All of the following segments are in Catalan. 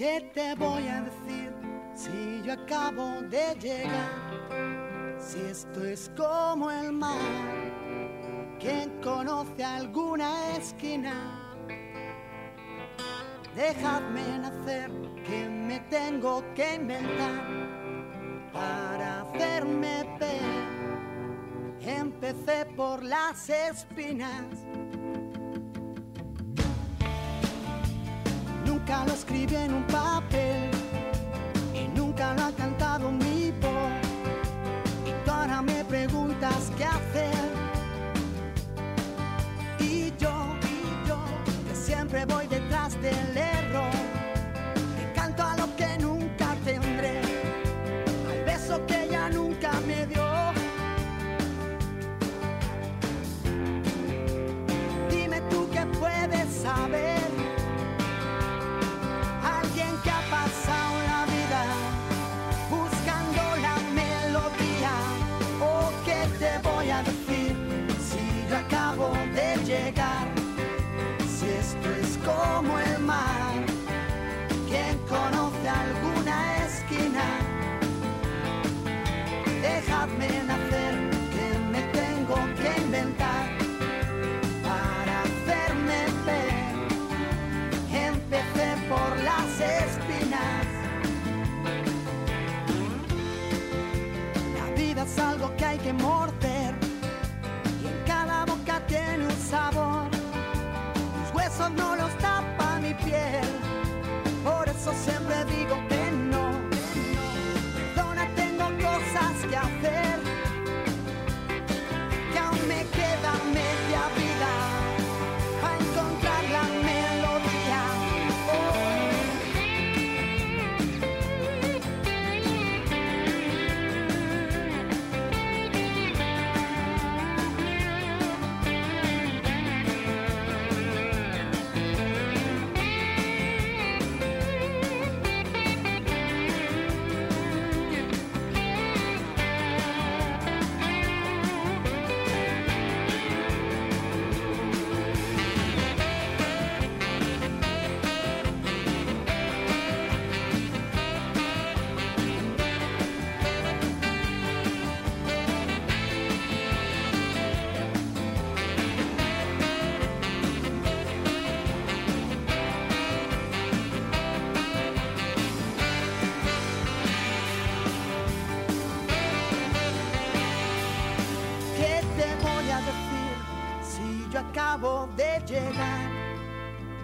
¿Qué te voy a decir si yo acabo de llegar? Si esto es como el mar, ¿quién conoce alguna esquina? Dejadme nacer, que me tengo que inventar para hacerme ver. Empecé por las espinas. Nunca lo escribí en un papel y nunca lo ha cantado mi voz. Y tú ahora me preguntas qué hacer. Y yo, y yo, que siempre voy morder y en cada boca tiene un sabor. Mis huesos no los tapa mi piel, por eso siempre digo que no. Perdona, tengo cosas que hacer,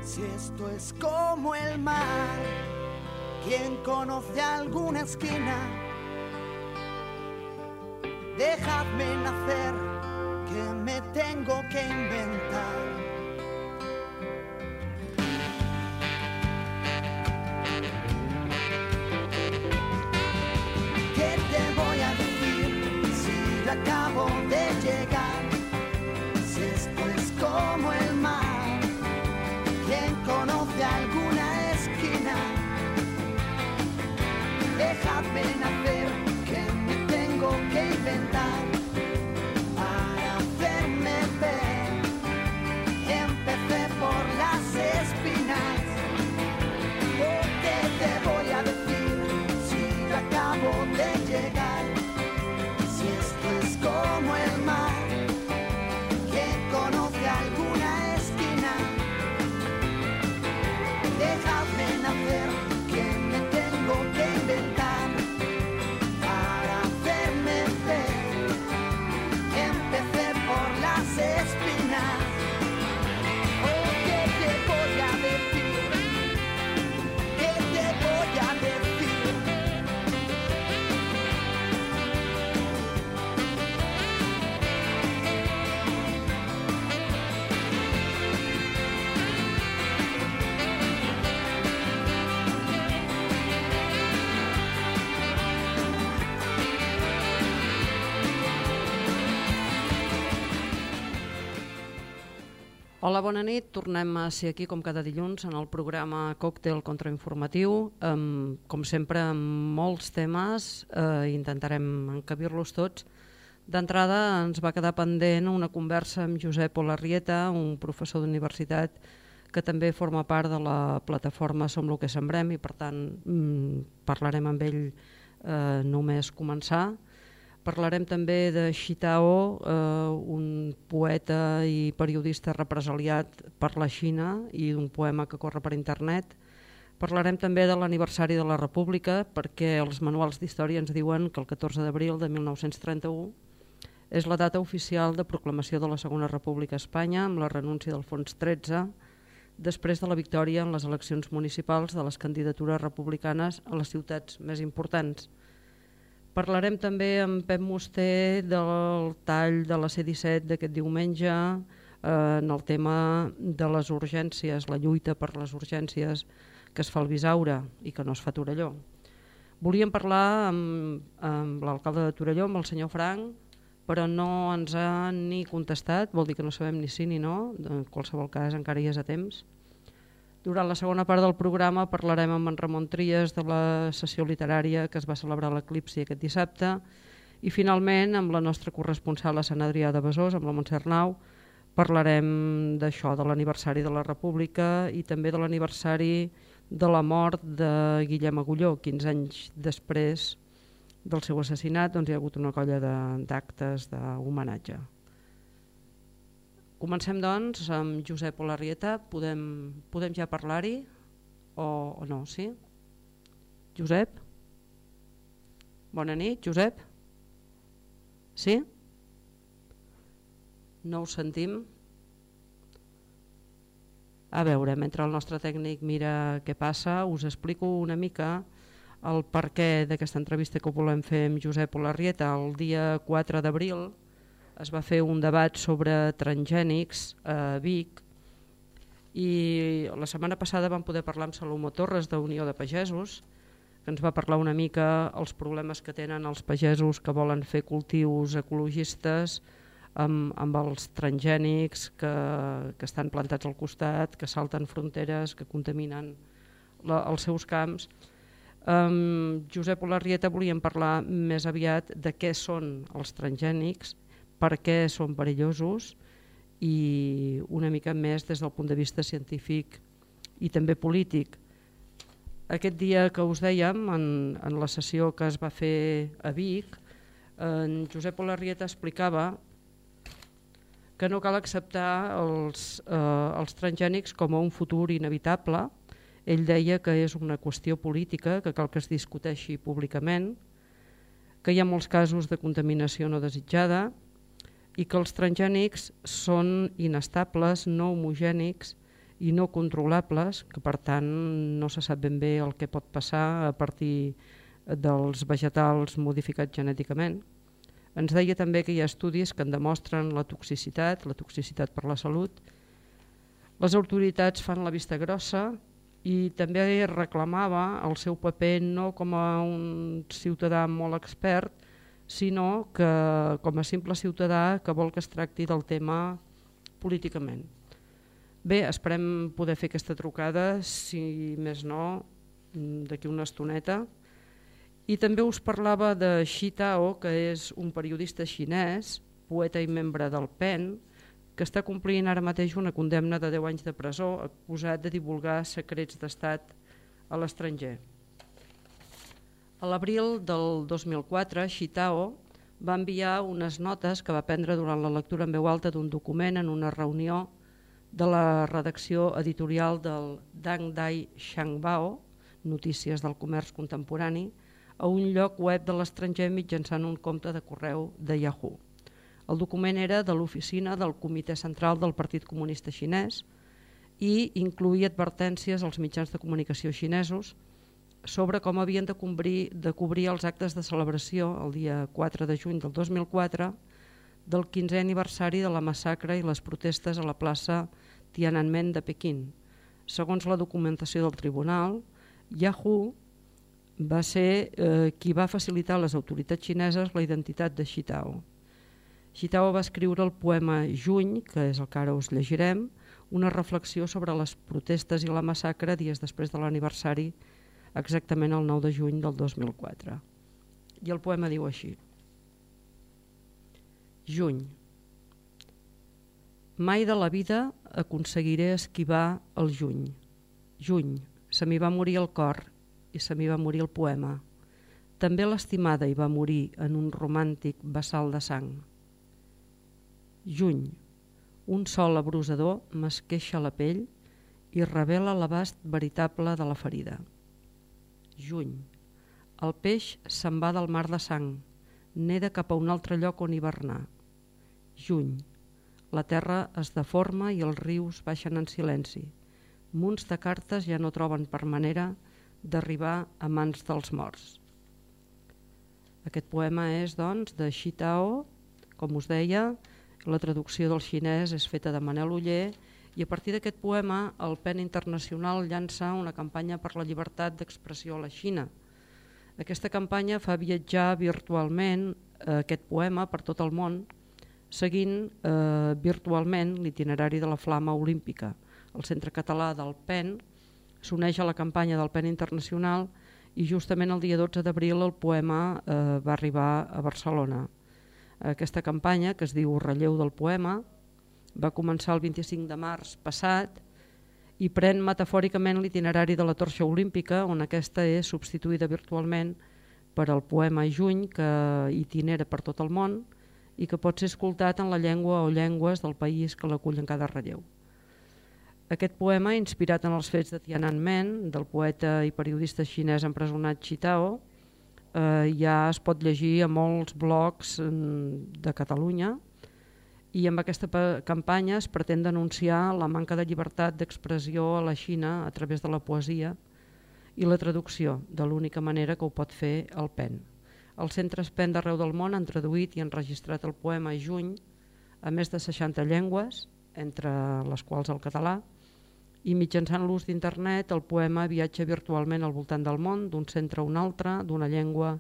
Si esto es como el mar, ¿quién conoce alguna esquina? Dejadme nacer, que me tengo que Hola, bona nit. Tornem a ser aquí com cada dilluns en el programa Còctel Contrainformatiu. Um, com sempre, amb molts temes, eh, intentarem encabir-los tots. D'entrada ens va quedar pendent una conversa amb Josep Olarrieta, un professor d'universitat que també forma part de la plataforma Som lo que sembrem i per tant mm, parlarem amb ell eh, només començar. Parlarem també de Xitao, eh, un poeta i periodista represaliat per la Xina i un poema que corre per internet. Parlarem també de l'aniversari de la República perquè els manuals d'història ens diuen que el 14 d'abril de 1931 és la data oficial de proclamació de la Segona República a Espanya amb la renúncia del Fons 13 després de la victòria en les eleccions municipals de les candidatures republicanes a les ciutats més importants. Parlarem també amb Pep Musté del tall de la C-17 d'aquest diumenge eh, en el tema de les urgències, la lluita per les urgències que es fa al Bisaure i que no es fa a Torelló. Volíem parlar amb, amb l'alcalde de Torelló, amb el senyor Frank, però no ens ha ni contestat, vol dir que no sabem ni sí ni no, en qualsevol cas encara hi és a temps. Durant la segona part del programa parlarem amb en Ramon Trias de la sessió literària que es va celebrar a l'Eclipsi aquest dissabte i finalment amb la nostra corresponsal a Sant Adrià de Besòs, amb la Montse Arnau, parlarem d'això, de l'aniversari de la República i també de l'aniversari de la mort de Guillem Agulló, 15 anys després del seu assassinat doncs, hi ha hagut una colla d'actes d'homenatge. Comencem doncs amb Josep Olarrieta. Podem, podem ja parlar-hi o, o no? Sí? Josep? Bona nit, Josep? Sí? No ho sentim? A veure, mentre el nostre tècnic mira què passa, us explico una mica el perquè d'aquesta entrevista que volem fer amb Josep Olarrieta. El dia 4 d'abril es va fer un debat sobre transgènics a Vic i la setmana passada vam poder parlar amb Salomó Torres d'Unió de Pagesos que ens va parlar una mica els problemes que tenen els pagesos que volen fer cultius ecologistes amb, amb els transgènics que, que estan plantats al costat, que salten fronteres, que contaminen la, els seus camps. Um, Josep Olarrieta volíem parlar més aviat de què són els transgènics, per què són perillosos i una mica més des del punt de vista científic i també polític. Aquest dia que us dèiem, en, en la sessió que es va fer a Vic, en Josep Olarrieta explicava que no cal acceptar els, eh, els transgènics com a un futur inevitable, ell deia que és una qüestió política, que cal que es discuteixi públicament, que hi ha molts casos de contaminació no desitjada i que els transgènics són inestables, no homogènics i no controlables, que per tant no se sap ben bé el que pot passar a partir dels vegetals modificats genèticament. Ens deia també que hi ha estudis que en demostren la toxicitat, la toxicitat per la salut. Les autoritats fan la vista grossa i també reclamava el seu paper no com a un ciutadà molt expert, sinó que com a simple ciutadà que vol que es tracti del tema políticament. Bé, esperem poder fer aquesta trucada, si més no, d'aquí una estoneta. I també us parlava de Xi Tao, que és un periodista xinès, poeta i membre del PEN, que està complint ara mateix una condemna de 10 anys de presó acusat de divulgar secrets d'estat a l'estranger. A l'abril del 2004, Xitao va enviar unes notes que va prendre durant la lectura en veu alta d'un document en una reunió de la redacció editorial del Dang Dai Shangbao, Notícies del Comerç Contemporani, a un lloc web de l'estranger mitjançant un compte de correu de Yahoo. El document era de l'oficina del Comitè Central del Partit Comunista Xinès i incluïa advertències als mitjans de comunicació xinesos sobre com havien de cobrir, de cobrir els actes de celebració el dia 4 de juny del 2004 del 15è aniversari de la massacre i les protestes a la plaça Tiananmen de Pequín. Segons la documentació del tribunal, Yahoo va ser eh, qui va facilitar a les autoritats xineses la identitat de Xitao. Xitao va escriure el poema Juny, que és el que ara us llegirem, una reflexió sobre les protestes i la massacre dies després de l'aniversari, exactament el 9 de juny del 2004. I el poema diu així. Juny. Mai de la vida aconseguiré esquivar el juny. Juny, se m'hi va morir el cor i se m'hi va morir el poema. També l'estimada hi va morir en un romàntic vessal de sang. Juny, un sol abrusador m'esqueixa la pell i revela l'abast veritable de la ferida. Juny, el peix se'n va del mar de sang, neda cap a un altre lloc on hivernar. Juny, la terra es deforma i els rius baixen en silenci. Munts de cartes ja no troben per manera d'arribar a mans dels morts. Aquest poema és, doncs, de Xi Tao, com us deia, la traducció del xinès és feta de Manel Uller i a partir d'aquest poema el PEN Internacional llança una campanya per la llibertat d'expressió a la Xina. Aquesta campanya fa viatjar virtualment eh, aquest poema per tot el món seguint eh, virtualment l'itinerari de la Flama Olímpica. El Centre Català del PEN s'uneix a la campanya del PEN Internacional i justament el dia 12 d'abril el poema eh, va arribar a Barcelona. Aquesta campanya, que es diu Relleu del Poema, va començar el 25 de març passat i pren metafòricament l'itinerari de la torxa olímpica, on aquesta és substituïda virtualment per al poema Juny, que itinera per tot el món i que pot ser escoltat en la llengua o llengües del país que l'acullen cada relleu. Aquest poema, inspirat en els fets de Tiananmen, del poeta i periodista xinès empresonat Chitao, eh, ja es pot llegir a molts blogs mm, de Catalunya i amb aquesta campanya es pretén denunciar la manca de llibertat d'expressió a la Xina a través de la poesia i la traducció, de l'única manera que ho pot fer el PEN. Els centres PEN d'arreu del món han traduït i enregistrat el poema Juny a més de 60 llengües, entre les quals el català, i mitjançant l'ús d'internet el poema viatja virtualment al voltant del món, d'un centre a un altre, d'una llengua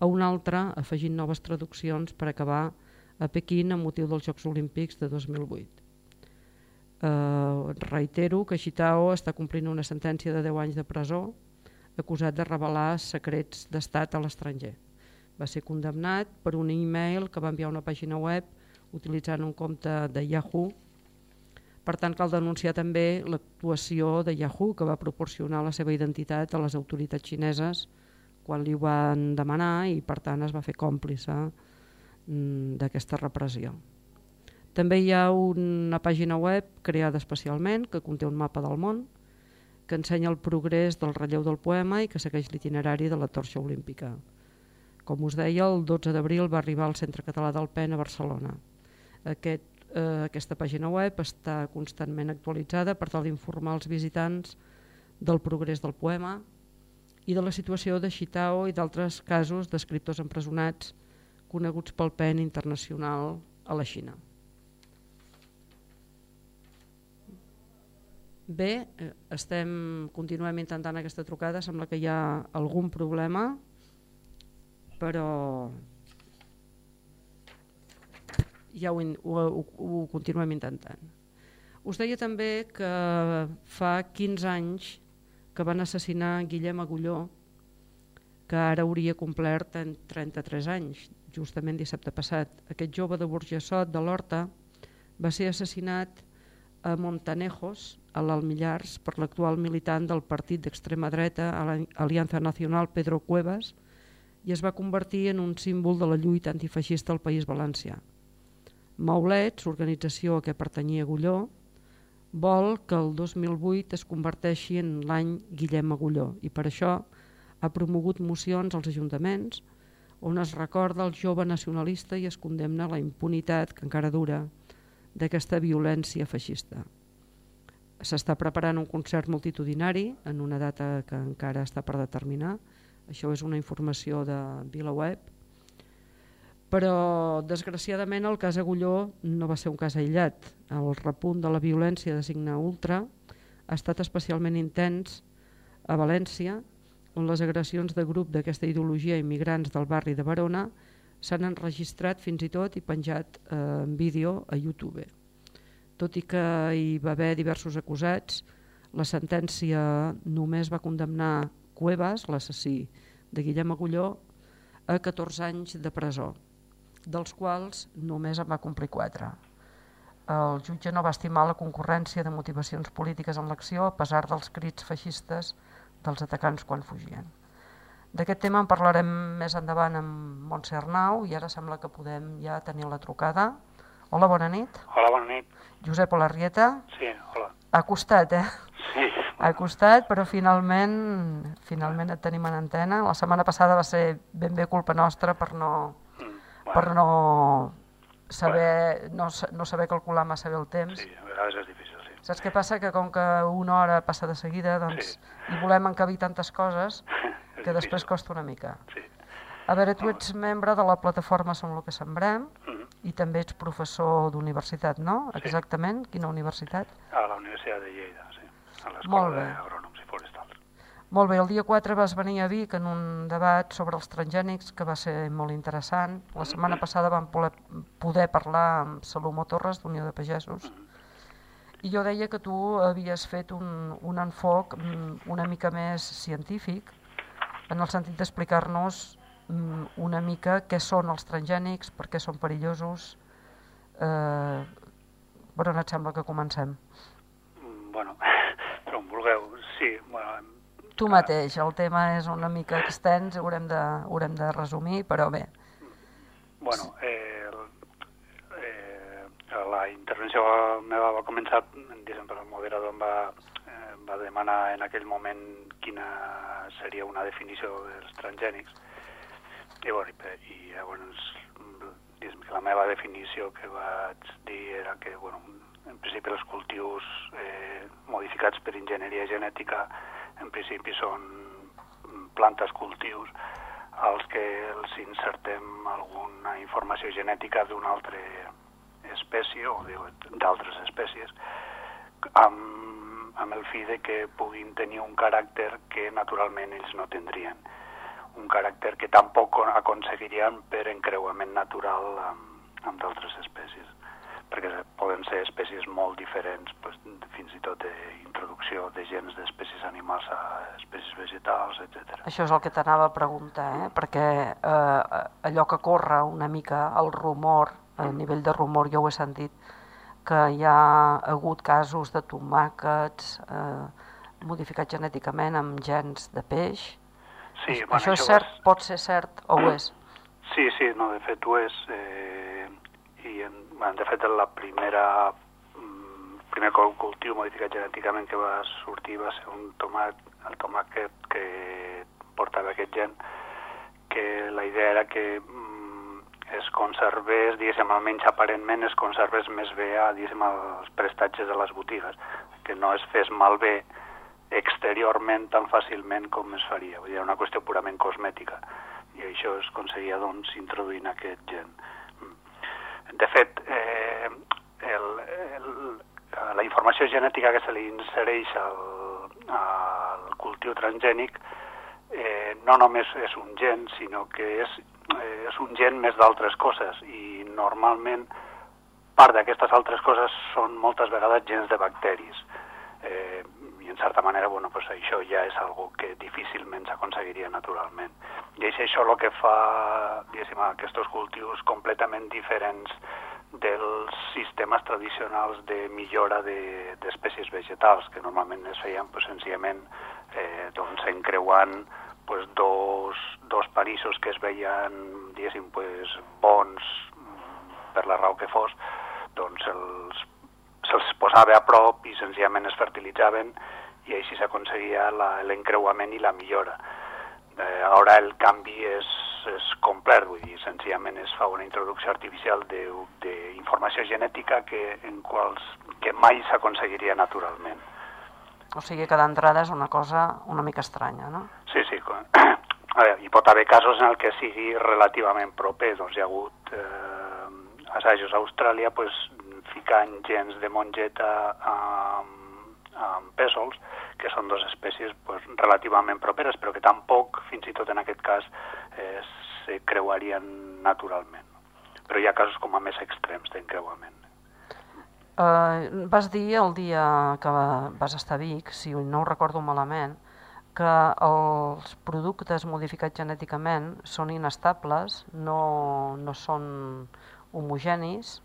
a una altra, afegint noves traduccions per acabar a Pequín amb motiu dels Jocs Olímpics de 2008. Eh, reitero que Xitao està complint una sentència de 10 anys de presó acusat de revelar secrets d'estat a l'estranger. Va ser condemnat per un e-mail que va enviar una pàgina web utilitzant un compte de Yahoo per tant, cal denunciar també l'actuació de Yahoo, que va proporcionar la seva identitat a les autoritats xineses quan li ho van demanar i per tant es va fer còmplice d'aquesta repressió. També hi ha una pàgina web creada especialment que conté un mapa del món que ensenya el progrés del relleu del poema i que segueix l'itinerari de la torxa olímpica. Com us deia, el 12 d'abril va arribar al Centre Català del PEN a Barcelona. Aquest eh, aquesta pàgina web està constantment actualitzada per tal d'informar els visitants del progrés del poema i de la situació de Xitao i d'altres casos d'escriptors empresonats coneguts pel PEN internacional a la Xina. Bé, eh, estem, continuem intentant aquesta trucada, sembla que hi ha algun problema, però ja ho, ho, ho, ho continuem intentant. Us deia també que fa 15 anys que van assassinar Guillem Agulló, que ara hauria complert 33 anys, justament dissabte passat. Aquest jove de Burgessot, de l'Horta, va ser assassinat a Montanejos, a l'Almillars, per l'actual militant del partit d'extrema dreta, a l'Aliança Nacional Pedro Cuevas, i es va convertir en un símbol de la lluita antifeixista al País Valencià. Maulets, organització a què pertanyia Agulló, vol que el 2008 es converteixi en l'any Guillem Agulló i per això ha promogut mocions als ajuntaments on es recorda el jove nacionalista i es condemna la impunitat que encara dura d'aquesta violència feixista. S'està preparant un concert multitudinari en una data que encara està per determinar. Això és una informació de VilaWeb però desgraciadament el cas Agulló no va ser un cas aïllat. El repunt de la violència de signe ultra ha estat especialment intens a València, on les agressions de grup d'aquesta ideologia immigrants del barri de Barona s'han enregistrat fins i tot i penjat eh, en vídeo a YouTube. Tot i que hi va haver diversos acusats, la sentència només va condemnar Cuevas, l'assassí de Guillem Agulló, a 14 anys de presó dels quals només en va complir 4. el jutge no va estimar la concurrència de motivacions polítiques en l'acció a pesar dels crits feixistes dels atacants quan fugien. D'aquest tema en parlarem més endavant amb Montse Arnau i ara sembla que podem ja tenir la trucada. Hola, bona nit. Hola, bona nit. Josep Olarrieta. Sí, hola. Ha costat, eh? Sí. Ha costat, però finalment finalment et tenim en antena. La setmana passada va ser ben bé culpa nostra per no, Mm, per no saber, no, sa- no saber calcular massa bé el temps. Sí, a vegades és difícil. Saps què passa? Que com que una hora passa de seguida, doncs, Sí. i volem encabir tantes coses que després costa una mica. Sí. A veure, tu ets membre de la plataforma Som el que sembrem Mm. i també ets professor d'universitat, no? Sí. Exactament, quina universitat? A la Universitat de Lleida, sí. A l'Escola d'Agrònoms i Forestals. Molt bé, el dia 4 vas venir a Vic en un debat sobre els transgènics que va ser molt interessant. La setmana passada vam poder, parlar amb Salomó Torres d'Unió de Pagesos i jo deia que tu havies fet un, un enfoc mm, una mica més científic en el sentit d'explicar-nos mm, una mica què són els transgènics, per què són perillosos. Eh, per on et sembla que comencem? Bueno, però on vulgueu, sí. Bueno, Tu mateix, el tema és una mica extens, haurem de, haurem de resumir, però bé. bueno eh, la intervenció meva va començar, diguem, el moderador em va, eh, va demanar en aquell moment quina seria una definició dels transgènics. I, bueno, i, i llavors, diguem que la meva definició que vaig dir era que, bueno, en principi els cultius eh, modificats per enginyeria genètica en principi són plantes cultius als que els insertem alguna informació genètica d'una altra espècie o d'altres espècies amb, amb el fi de que puguin tenir un caràcter que naturalment ells no tindrien un caràcter que tampoc aconseguirien per encreuament natural amb, amb d'altres espècies perquè poden ser espècies molt diferents pues, fins i tot d'introducció de gens d'espècies animals a espècies vegetals, etc. Això és el que t'anava a preguntar, eh? perquè eh, allò que corre una mica el rumor, a nivell de rumor jo ho he sentit, que hi ha hagut casos de tomàquets eh, modificats genèticament amb gens de peix. Sí, això és cert? va- Pot ser cert o ho és? Sí, sí, no, de fet ho és. Eh, I en, bueno, de fet la primera mm, primer cul- cultiu modificat genèticament que va sortir va ser un tomàquet, el tomàquet que portava aquest gen, que la idea era que es conservés, diguéssim, almenys aparentment es conservés més bé a, diguéssim, als prestatges de les botigues, que no es fes malbé exteriorment tan fàcilment com es faria. Vull dir, era una qüestió purament cosmètica i això es aconseguia doncs, introduint aquest gen. Mm. De fet, eh, el, el, la informació genètica que se li insereix al, al cultiu transgènic eh, no només és un gen, sinó que és, eh, és un gen més d'altres coses i normalment part d'aquestes altres coses són moltes vegades gens de bacteris. Eh, I en certa manera, bueno, pues això ja és algo que difícilment s'aconseguiria naturalment. I és això el que fa, diguéssim, aquests cultius completament diferents dels sistemes tradicionals de millora de- d'espècies vegetals, que normalment es feien pues, senzillament eh, doncs, encreuant pues, dos, dos parissos que es veien, diguéssim, pues, bons per la raó que fos, doncs els, se'ls posava a prop i senzillament es fertilitzaven i així s'aconseguia l'encreuament i la millora. Eh, ara el canvi és, és complet, vull dir, senzillament es fa una introducció artificial d'informació genètica que, en quals, que mai s'aconseguiria naturalment. O sigui que d'entrada és una cosa una mica estranya, no? Sí, sí. A veure, hi pot haver casos en el que sigui relativament proper. Doncs hi ha hagut eh, assajos a Austràlia pues, ficant gens de mongeta amb, amb pèsols, que són dues espècies pues, relativament properes, però que tampoc, fins i tot en aquest cas, eh, se creuarien naturalment. Però hi ha casos com a més extrems d'encreuament. Uh, vas dir el dia que vas estar a Vic, si no ho recordo malament, que els productes modificats genèticament són inestables, no, no són homogenis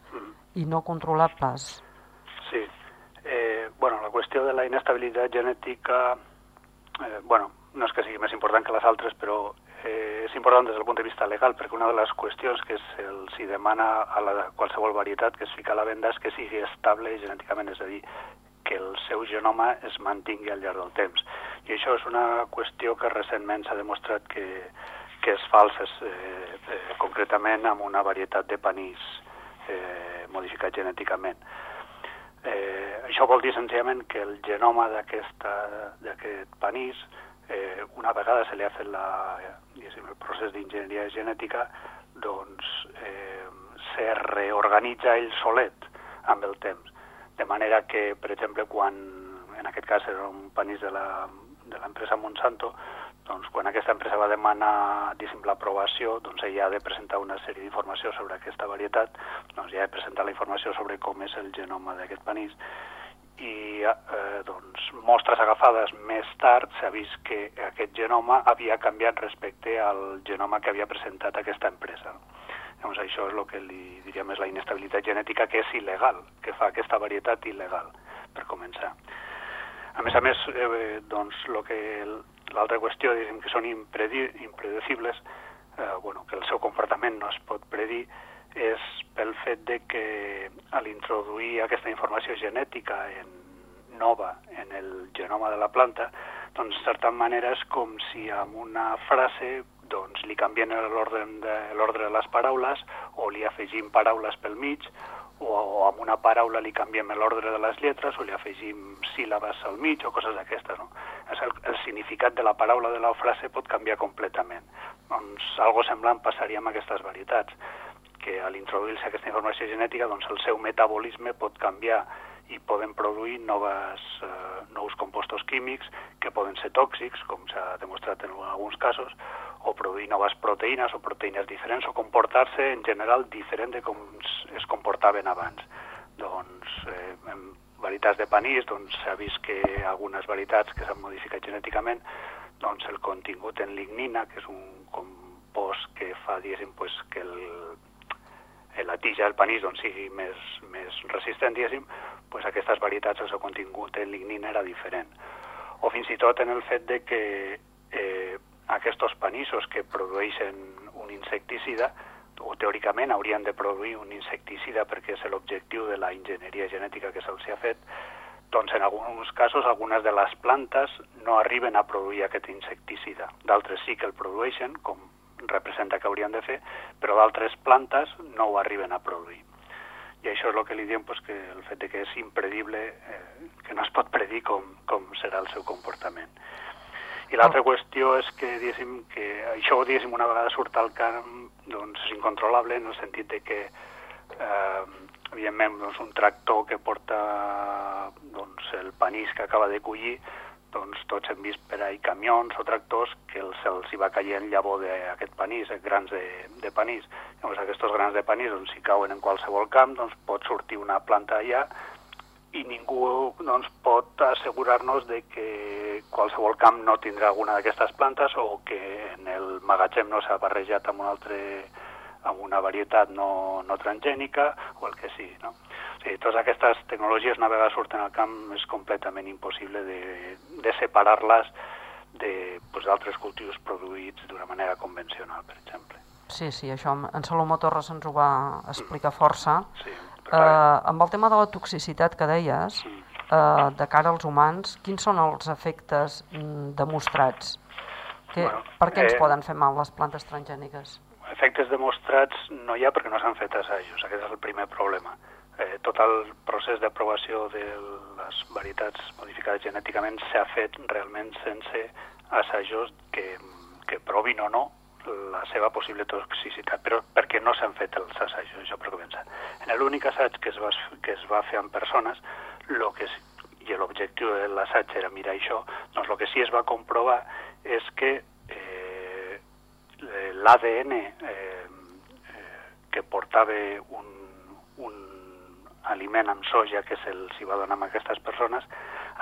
i no controlables. Sí. Eh, bueno, la qüestió de la inestabilitat genètica, eh, bueno, no és que sigui més important que les altres, però eh, és important des del punt de vista legal, perquè una de les qüestions que se'ls demana a la, qualsevol varietat que es fica a la venda és que sigui estable genèticament, és a dir, que el seu genoma es mantingui al llarg del temps. I això és una qüestió que recentment s'ha demostrat que, que és falsa, eh, eh, concretament amb una varietat de panís eh, modificat genèticament. Eh, això vol dir senzillament que el genoma d'aquest panís, eh, una vegada se li ha fet la, el procés d'enginyeria genètica, doncs eh, se reorganitza ell solet amb el temps. De manera que, per exemple, quan en aquest cas era un panís de l'empresa Monsanto, doncs, quan aquesta empresa va demanar l'aprovació, doncs ella ha de presentar una sèrie d'informació sobre aquesta varietat, doncs ja ha de presentar la informació sobre com és el genoma d'aquest panís, i eh, doncs, mostres agafades més tard s'ha vist que aquest genoma havia canviat respecte al genoma que havia presentat aquesta empresa. Llavors això és el que li diríem és la inestabilitat genètica que és il·legal, que fa aquesta varietat il·legal, per començar. A més a més, eh, doncs, lo que l'altra qüestió, diguem, que són impredecibles, eh, bueno, que el seu comportament no es pot predir, és pel fet de que a l'introduir aquesta informació genètica en, nova en el genoma de la planta, doncs, de certa manera, és com si amb una frase doncs, li canvien l'ordre de, de les paraules o li afegim paraules pel mig o, o amb una paraula li canviem l'ordre de les lletres o li afegim síl·labes al mig o coses d'aquestes. No? El, el significat de la paraula de la frase pot canviar completament. Doncs algo semblant passaria amb aquestes varietats, que a l'introduir-se aquesta informació genètica doncs el seu metabolisme pot canviar i poden produir noves, eh, nous compostos químics que poden ser tòxics, com s'ha demostrat en alguns casos, o produir noves proteïnes o proteïnes diferents o comportar-se en general diferent de com es comportaven abans. Doncs eh, en varietats de panís doncs, s'ha vist que algunes varietats que s'han modificat genèticament doncs el contingut en lignina, que és un compost que fa, diguéssim, pues, que el, la tija del panís doncs, sigui més, més resistent, diguéssim, pues aquestes varietats el seu contingut en lignina era diferent. O fins i tot en el fet de que eh, aquests panissos que produeixen un insecticida o teòricament haurien de produir un insecticida perquè és l'objectiu de la enginyeria genètica que se'ls ha fet, doncs en alguns casos algunes de les plantes no arriben a produir aquest insecticida. D'altres sí que el produeixen, com representa que haurien de fer, però d'altres plantes no ho arriben a produir. I això és el que li diem, pues, que el fet de que és impredible, eh, que no es pot predir com, com serà el seu comportament. I l'altra qüestió és que, diguéssim, que això, diguéssim, una vegada surt al camp, doncs és incontrolable en el sentit de que, eh, evidentment, doncs, un tractor que porta doncs, el panís que acaba de collir, doncs tots hem vist per ahí camions o tractors que se'ls hi va caient llavor d'aquest panís, grans de, de panís. Llavors aquests grans de panís, doncs, si cauen en qualsevol camp, doncs pot sortir una planta allà i ningú doncs, pot assegurar-nos de que qualsevol camp no tindrà alguna d'aquestes plantes o que en el magatzem no s'ha barrejat amb, un altre, amb una varietat no, no transgènica o el que sigui. No? O sigui, totes aquestes tecnologies, una vegada surten al camp, és completament impossible de, de separar-les d'altres pues, cultius produïts d'una manera convencional, per exemple. Sí, sí, això en Salomó Torres ens ho va explicar força. Sí Eh, amb el tema de la toxicitat que deies, eh, de cara als humans, quins són els efectes mm, demostrats? Que, bueno, per què ens eh, poden fer mal les plantes transgèniques? Efectes demostrats no hi ha perquè no s'han fet assajos, aquest és el primer problema. Eh, tot el procés d'aprovació de les varietats modificades genèticament s'ha fet realment sense assajos que, que provin o no la seva possible toxicitat, però perquè no s'han fet els assajos, això per començar. En l'únic assaig que es, va, que es va fer amb persones, lo que i l'objectiu de l'assaig era mirar això, doncs el que sí es va comprovar és que l'ADN eh, eh, que portava un, un aliment amb soja que se'ls va donar a aquestes persones,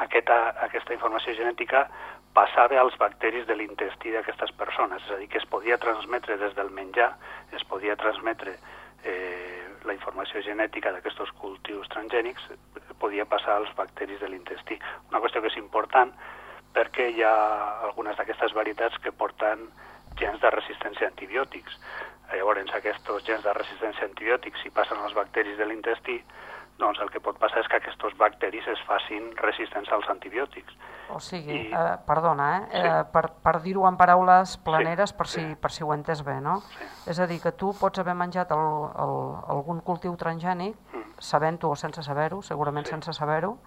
aquesta, aquesta informació genètica passava als bacteris de l'intestí d'aquestes persones, és a dir, que es podia transmetre des del menjar, es podia transmetre eh, la informació genètica d'aquests cultius transgènics podia passar als bacteris de l'intestí. Una qüestió que és important perquè hi ha algunes d'aquestes varietats que porten gens de resistència a antibiòtics. Llavors, aquests gens de resistència a antibiòtics, si passen als bacteris de l'intestí, doncs el que pot passar és que aquests bacteris es facin resistents als antibiòtics. O sigui, I... eh, perdona, eh? Sí. eh per, per dir-ho en paraules planeres, sí. per, si, sí. per si ho entes bé, no? Sí. És a dir, que tu pots haver menjat el, el, algun cultiu transgènic, mm. sabent-ho o sense saber-ho, segurament sí. sense saber-ho,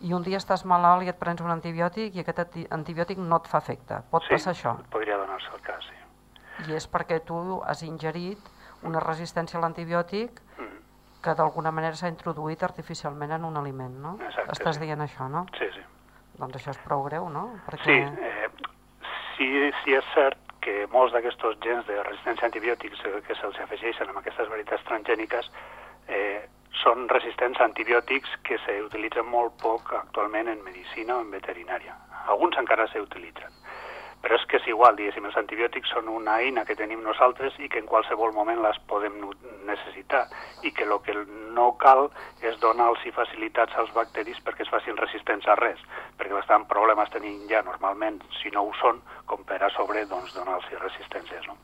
i un dia estàs malalt i et prens un antibiòtic i aquest antibiòtic no et fa efecte. Pot sí, passar això? podria donar-se el cas, sí. I és perquè tu has ingerit una resistència a l'antibiòtic mm que d'alguna manera s'ha introduït artificialment en un aliment, no? Exacte, Estàs sí. dient això, no? Sí, sí. Doncs això és prou greu, no? Perquè... Sí, eh, sí, sí és cert que molts d'aquests gens de resistència a antibiòtics eh, que se'ls afegeixen amb aquestes varietats transgèniques eh, són resistents a antibiòtics que s'utilitzen molt poc actualment en medicina o en veterinària. Alguns encara s'utilitzen però és que és igual, diguéssim, els antibiòtics són una eina que tenim nosaltres i que en qualsevol moment les podem necessitar i que el que no cal és donar-los facilitats als bacteris perquè es facin resistents a res, perquè bastant problemes tenim ja normalment, si no ho són, com per a sobre doncs, donar-los resistències. No?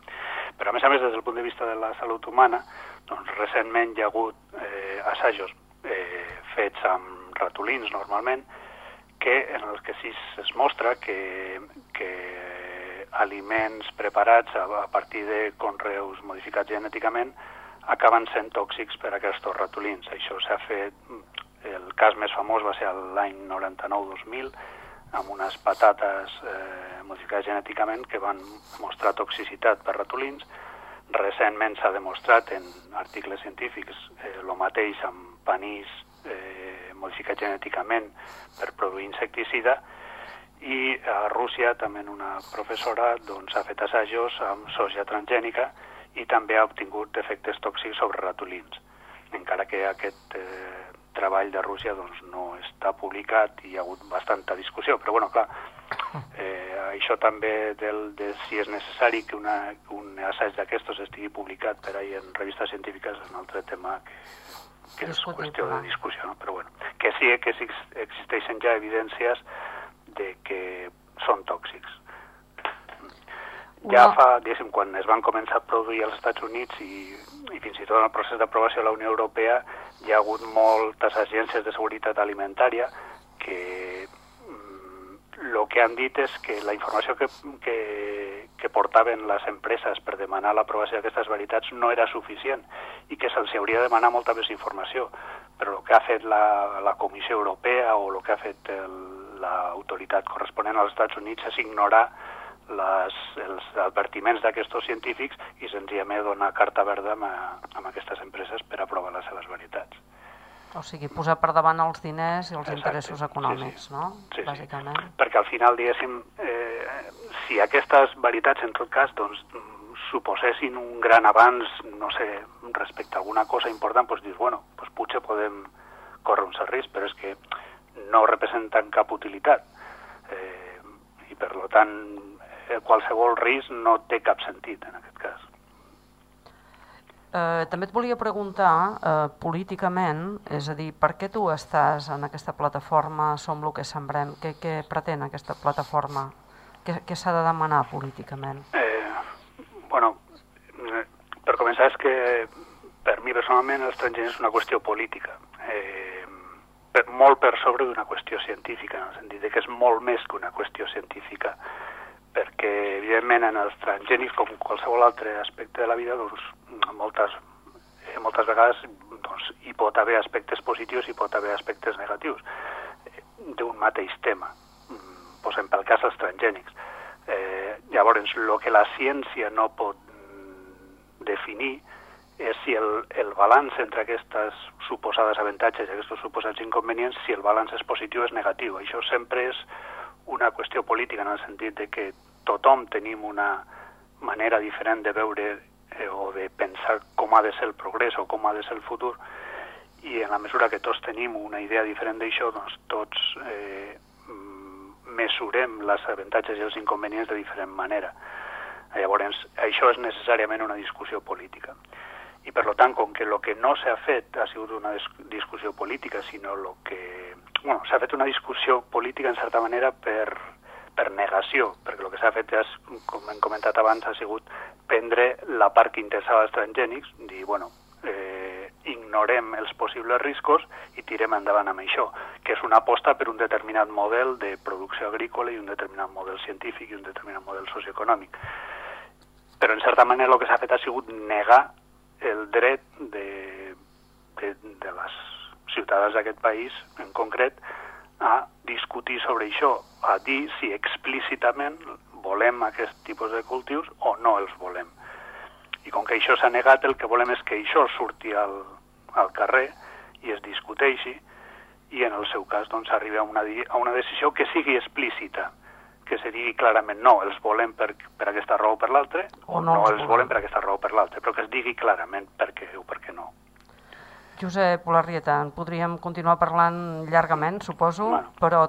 Però a més a més, des del punt de vista de la salut humana, doncs recentment hi ha hagut eh, assajos eh, fets amb ratolins normalment, que en els que sí es mostra que, que aliments preparats a, a partir de conreus modificats genèticament acaben sent tòxics per a aquests ratolins. Això s'ha fet, el cas més famós va ser l'any 99-2000, amb unes patates eh, modificades genèticament que van mostrar toxicitat per ratolins. Recentment s'ha demostrat en articles científics eh, el mateix amb panís eh, modificat genèticament per produir insecticida i a Rússia també una professora doncs, ha fet assajos amb soja transgènica i també ha obtingut efectes tòxics sobre ratolins, encara que aquest eh, treball de Rússia doncs, no està publicat i hi ha hagut bastanta discussió, però bueno, clar, eh, això també del, de si és necessari que una, un assaig d'aquestos estigui publicat per ahir en revistes científiques és un altre tema que, que és qüestió de discussió, no? però bueno, que sí que sí existeixen ja evidències de que són tòxics. Ja fa, diguéssim, quan es van començar a produir als Estats Units i, i fins i tot en el procés d'aprovació de la Unió Europea hi ha hagut moltes agències de seguretat alimentària que que han dit és que la informació que, que, que portaven les empreses per demanar l'aprovació d'aquestes veritats no era suficient i que se'ls hauria de demanar molta més informació. Però el que ha fet la, la Comissió Europea o el que ha fet l'autoritat corresponent als Estats Units és ignorar les, els advertiments d'aquests científics i senzillament donar carta verda amb, amb aquestes empreses per aprovar les seves veritats. O sigui, posar per davant els diners i els Exacte. interessos econòmics, sí, sí. no? Sí, Bàsicament. Sí. Perquè al final, diguéssim, eh, si aquestes veritats, en tot cas, doncs, suposessin un gran avanç, no sé, respecte a alguna cosa important, doncs dius, bueno, doncs potser podem córrer un cert risc, però és que no representen cap utilitat. Eh, I per tant, eh, qualsevol risc no té cap sentit en aquest cas. Eh, també et volia preguntar, eh, políticament, és a dir, per què tu estàs en aquesta plataforma Som el que sembrem? Què, què pretén aquesta plataforma? Què, què s'ha de demanar políticament? Eh, bueno, eh, per començar és que per mi personalment l'estranger és una qüestió política, eh, per, molt per sobre d'una qüestió científica, en el sentit que és molt més que una qüestió científica, perquè evidentment en els transgènics, com qualsevol altre aspecte de la vida, doncs moltes, eh, moltes vegades doncs, hi pot haver aspectes positius i pot haver aspectes negatius eh, d'un mateix tema. Mm, posem pel cas els transgènics. Eh, llavors, el que la ciència no pot mm, definir és si el, el balanç entre aquestes suposades avantatges i aquests suposats inconvenients, si el balanç és positiu o és negatiu. Això sempre és una qüestió política en el sentit de que tothom tenim una manera diferent de veure eh, o de pensar com ha de ser el progrés o com ha de ser el futur i en la mesura que tots tenim una idea diferent d'això, doncs tots eh, mesurem les avantatges i els inconvenients de diferent manera. Llavors, això és necessàriament una discussió política. i per tant, com que el que no s'ha fet ha sigut una discussió política, sinó el que... Bueno, s'ha fet una discussió política, en certa manera, per, per negació, perquè el que s'ha fet, és, com hem comentat abans, ha sigut prendre la part que interessava als transgènics, dir, bueno, eh, ignorem els possibles riscos i tirem endavant amb això, que és una aposta per un determinat model de producció agrícola i un determinat model científic i un determinat model socioeconòmic. Però, en certa manera, el que s'ha fet ha sigut negar el dret de, de, de les ciutadans d'aquest país, en concret, a discutir sobre això, a dir si explícitament volem aquest tipus de cultius o no els volem. I com que això s'ha negat, el que volem és que això surti al, al carrer i es discuteixi i en el seu cas doncs, arribi a una, a una decisió que sigui explícita que se digui clarament no, els volem per, per aquesta raó o per l'altra, o, no, no els volem per aquesta raó o per l'altra, però que es digui clarament per què o per què no. Josep Olarrieta, en podríem continuar parlant llargament, suposo, bueno. però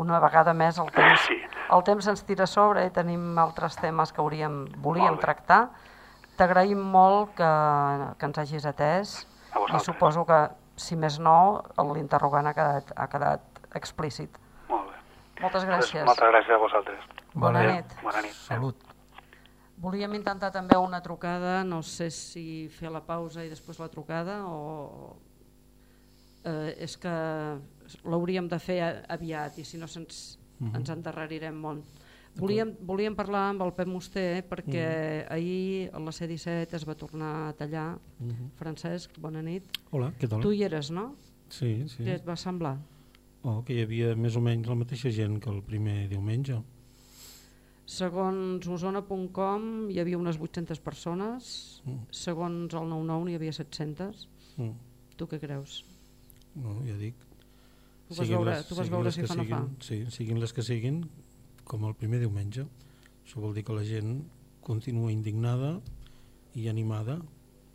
una vegada més el temps, sí. el temps ens tira sobre i tenim altres temes que hauríem, volíem tractar. T'agraïm molt que, que ens hagis atès i suposo que, si més no, l'interrogant ha quedat, ha quedat explícit. Moltes gràcies. Moltes gràcies a vosaltres. Bona, Bona nit. Bona nit. Salut. Volíem intentar també una trucada, no sé si fer la pausa i després la trucada o eh, és que l'hauríem de fer aviat i si no ens, uh -huh. ens endarrerirem molt. Volíem, volíem parlar amb el Pep Musté perquè uh -huh. ahir a la C-17 es va tornar a tallar. Uh -huh. Francesc, bona nit. Hola, què tal? Tu hi eres, no? Sí, sí. Què et va semblar? Oh, que hi havia més o menys la mateixa gent que el primer diumenge. Segons osona.com hi havia unes 800 persones, mm. segons el 99 n'hi havia 700. Mm. Tu què creus? No, ja dic. Tu vas veure, les, tu vas veure si fa siguin, no fa. Sí, siguin les que siguin, com el primer diumenge. Això vol dir que la gent continua indignada i animada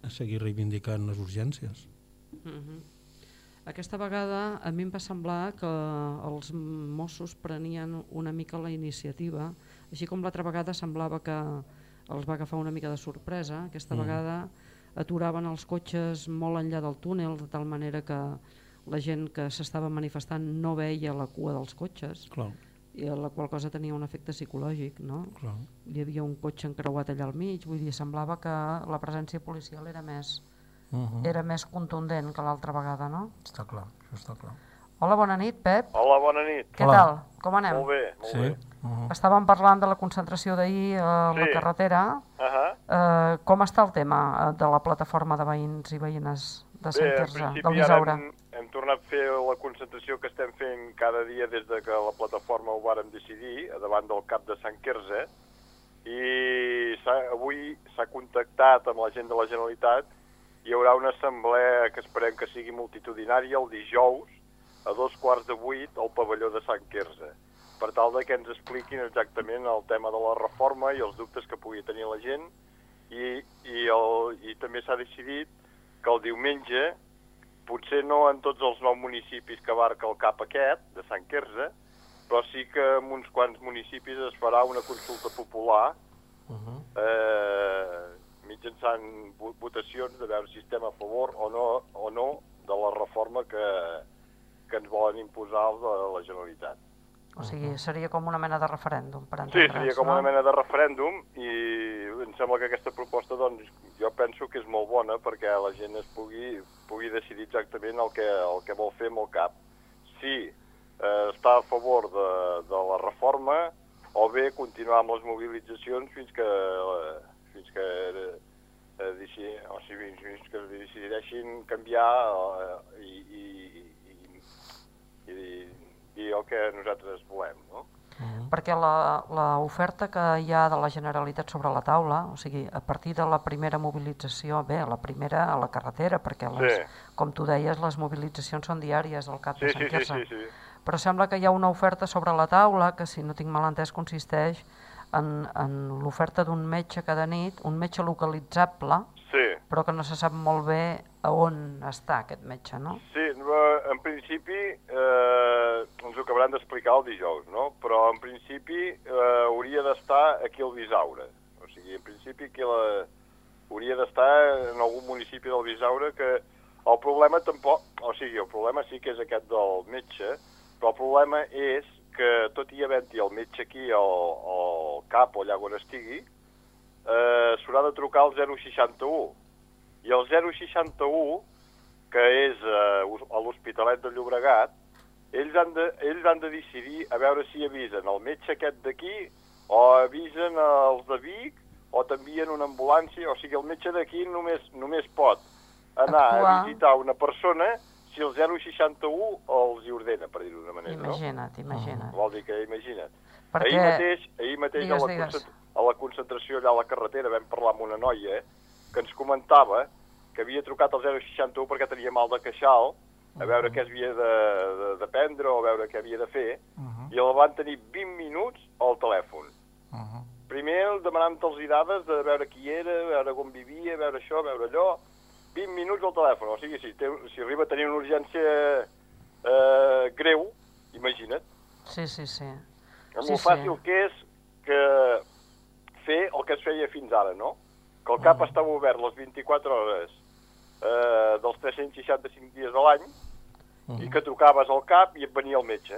a seguir reivindicant les urgències. Mm -hmm. Aquesta vegada a mi em va semblar que els Mossos prenien una mica la iniciativa, així com l'altra vegada semblava que els va agafar una mica de sorpresa, aquesta mm. vegada aturaven els cotxes molt enllà del túnel, de tal manera que la gent que s'estava manifestant no veia la cua dels cotxes, Clar. i la qual cosa tenia un efecte psicològic. No? Clar. Hi havia un cotxe encreuat allà al mig, vull dir, semblava que la presència policial era més uh -huh. era més contundent que l'altra vegada, no? Està clar, això està clar. Hola, bona nit, Pep. Hola, bona nit. Què Hola. tal? Com anem? Molt bé, molt sí? bé. Uh -huh. Estàvem parlant de la concentració d'ahir a sí. la carretera. Uh -huh. eh, com està el tema de la plataforma de veïns i veïnes de Sant Quirze, de l'Isaura? Hem, hem tornat a fer la concentració que estem fent cada dia des de que la plataforma ho vàrem decidir, davant del cap de Sant Quirze, i avui s'ha contactat amb la gent de la Generalitat hi haurà una assemblea que esperem que sigui multitudinària el dijous a dos quarts de vuit al pavelló de Sant Quirze, per tal de que ens expliquin exactament el tema de la reforma i els dubtes que pugui tenir la gent i, i, el, i també s'ha decidit que el diumenge, potser no en tots els nou municipis que abarca el cap aquest, de Sant Quirze, però sí que en uns quants municipis es farà una consulta popular uh -huh. eh, mitjançant votacions de veure si estem a favor o no, o no de la reforma que, que ens volen imposar de la Generalitat. O sigui, seria com una mena de referèndum, per entendre'ns, Sí, seria com no? una mena de referèndum i em sembla que aquesta proposta, doncs, jo penso que és molt bona perquè la gent es pugui, pugui decidir exactament el que, el que vol fer amb el cap. Si eh, està a favor de, de la reforma o bé continuar amb les mobilitzacions fins que eh, fins que eh, eh, o sigui, fins que decideixin canviar eh, i, i, i, i, i el que nosaltres volem, no? -huh. Perquè l'oferta que hi ha de la Generalitat sobre la taula, o sigui, a partir de la primera mobilització, bé, la primera a la carretera, perquè, les, sí. com tu deies, les mobilitzacions són diàries al cap sí, de Sant Quirze. Sí, sí, sí, sí. Però sembla que hi ha una oferta sobre la taula que, si no tinc mal entès, consisteix en, en l'oferta d'un metge cada nit, un metge localitzable, sí. però que no se sap molt bé a on està aquest metge, no? Sí, en principi eh, ens ho acabaran d'explicar el dijous, no? Però en principi eh, hauria d'estar aquí al Bisaure. O sigui, en principi aquí la, hauria d'estar en algun municipi del Bisaure que el problema tampoc, o sigui, el problema sí que és aquest del metge, però el problema és que tot i havent-hi el metge aquí al, al CAP o allà on estigui, eh, s'haurà de trucar al 061. I el 061, que és eh, a l'Hospitalet de Llobregat, ells han, de, ells han de decidir a veure si avisen el metge aquest d'aquí o avisen els de Vic o t'envien una ambulància, o sigui, el metge d'aquí només, només pot anar Actuar. a visitar una persona si el 061 els hi ordena, per dir-ho d'una manera, no? Imagina't, imagina't. Vol dir que, imagina't. Perquè- Ahir mateix, ahir mateix Digues, a, la digues. a la concentració allà a la carretera vam parlar amb una noia que ens comentava que havia trucat al 061 perquè tenia mal de queixal, a veure què es havia de, de, de prendre o a veure què havia de fer, i el van tenir 20 minuts al telèfon. Primer demanant-los dades de veure qui era, veure on vivia, veure això, veure allò, 20 minuts al telèfon. O sigui, si, té, si arriba a tenir una urgència eh, greu, imagina't, Sí, sí, sí. amb Sí, sí, sí. fàcil que és que fer el que es feia fins ara, no? Que el CAP estava obert les 24 hores eh, dels 365 dies de l'any i que trucaves al CAP i et venia el metge.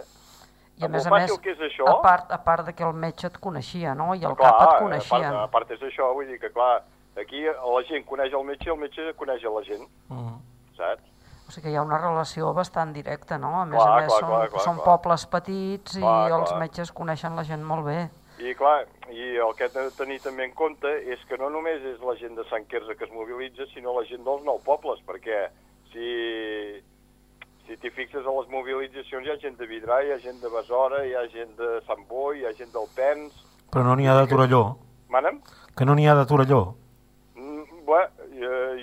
I a més a més, que és això... a part, a part de que el metge et coneixia, no? I el clar, cap et A coneixia. part, a part és això, vull dir que, clar, aquí la gent coneix el metge i el metge coneix a la gent, saps? O sigui que hi ha una relació bastant directa, no? A més Clar, a més, clar, són, clar, clar, són clar. pobles petits i Clar, els clar. metges coneixen la gent molt bé. I clar, i el que hem de tenir també en compte és que no només és la gent de Sant Quirze que es mobilitza, sinó la gent dels nou pobles, perquè si, si t'hi fixes a les mobilitzacions hi ha gent de Vidrà, hi ha gent de Besora, hi ha gent de Sant Boi, hi ha gent del Pens... Però no n'hi ha de Torelló. Manem? Que no n'hi ha de Torelló. Mm, bé,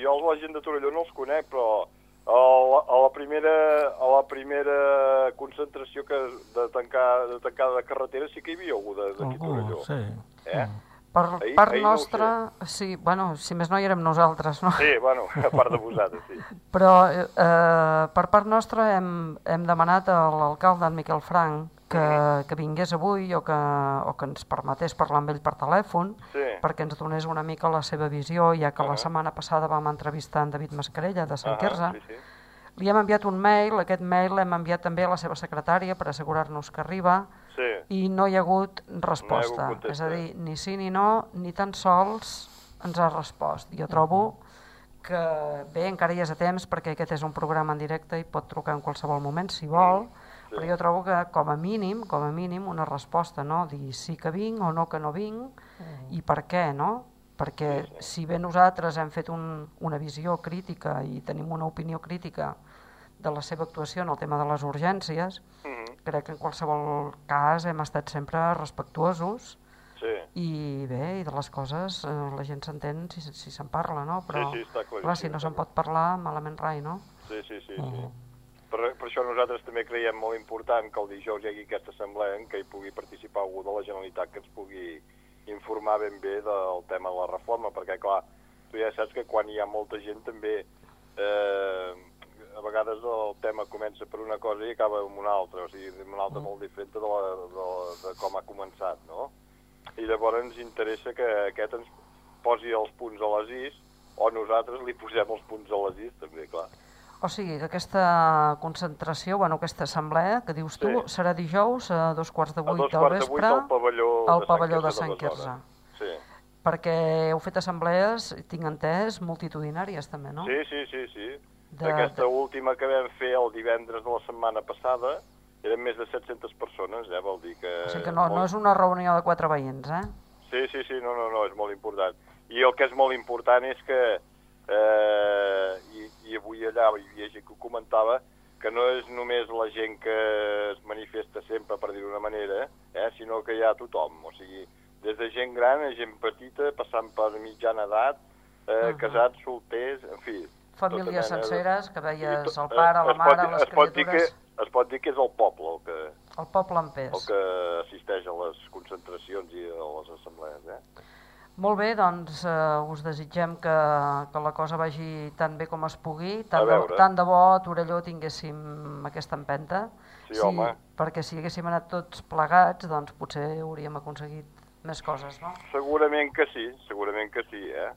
jo la gent de Torelló no els conec, però a la, a la primera, a la primera concentració que de tancar de tancada de carretera sí que hi havia algú de- d'aquí Torelló. sí. Eh? Per Ahir- part ahir no nostra, sí, bueno, si més no hi érem nosaltres, no? Sí, bueno, a part de vosaltres, sí. Però eh, eh, per part nostra hem, hem demanat a l'alcalde, en Miquel Frank, que, que vingués avui o que, o que ens permetés parlar amb ell per telèfon, Sí. perquè ens donés una mica la seva visió, ja que la Ah. setmana passada vam entrevistar en David Mascarella, de Sant Ah, Quirze. sí, sí. Li hem enviat un mail, aquest mail l'hem enviat també a la seva secretària per assegurar-nos que arriba, Sí, i no hi ha hagut resposta. contesta. és a dir, ni sí ni no, ni tan sols ens ha respost. Jo trobo que bé, encara hi és a temps perquè aquest és un programa en directe i pot trucar en qualsevol moment si vol, sí. Però jo trobo que com a mínim, com a mínim una resposta, no? dir sí que vinc o no que no vinc i per què, no? Perquè si bé nosaltres hem fet un, una visió crítica i tenim una opinió crítica de la seva actuació en el tema de les urgències, Mhm. crec que en qualsevol cas hem estat sempre respectuosos sí. i bé, i de les coses eh, la gent s'entén si, si se'n parla, no? Però, sí, claríssim, clar, si no se'n pot parlar, malament rai, no? Sí, sí, sí. sí. Per, per això nosaltres també creiem molt important que el dijous hi hagi aquesta assemblea en què hi pugui participar algú de la Generalitat que ens pugui informar ben bé del tema de la reforma, perquè, clar, tu ja saps que quan hi ha molta gent també eh, a vegades el tema comença per una cosa i acaba amb una altra, o sigui, amb una altra molt diferent de, la, de, la, de com ha començat, no? I llavors ens interessa que aquest ens posi els punts a les is o nosaltres li posem els punts a les is, també, clar. O sigui, que aquesta concentració, bueno, aquesta assemblea que dius tu, Sí. serà dijous a dos quarts de vuit del vespre al pavelló, al de, pavelló de Sant Quirze. Sí. Perquè heu fet assemblees, tinc entès, multitudinàries també, no? sí, sí, sí, sí. De- Aquesta de- última que vam fer el divendres de la setmana passada eren més de 700 persones, eh? Vol dir que... O sigui que no, no és una reunió de quatre veïns, eh? Sí, sí, sí, no, no, no, és molt important. I el que és molt important és que, eh, i, avui allà hi havia gent que ho comentava, que no és només la gent que es manifesta sempre, per dir-ho d'una manera, eh, sinó que hi ha tothom, o sigui, des de gent gran a gent petita, passant per mitjana edat, eh, Ahà. casats, solters, en fi... Famílies tota senceres, que veies el pare, eh, la es mare, pot les es pot dir criatures... Que, es pot dir que és el poble el que, El poble en el pes. que assisteix a les concentracions i a les assemblees, eh? Molt bé, doncs eh, us desitgem que, que la cosa vagi tan bé com es pugui. Tant, de, tant de bo a Torelló tinguéssim aquesta empenta. Sí, home. Perquè si haguéssim anat tots plegats, doncs potser hauríem aconseguit més coses, no? Segurament que sí, segurament que sí, eh?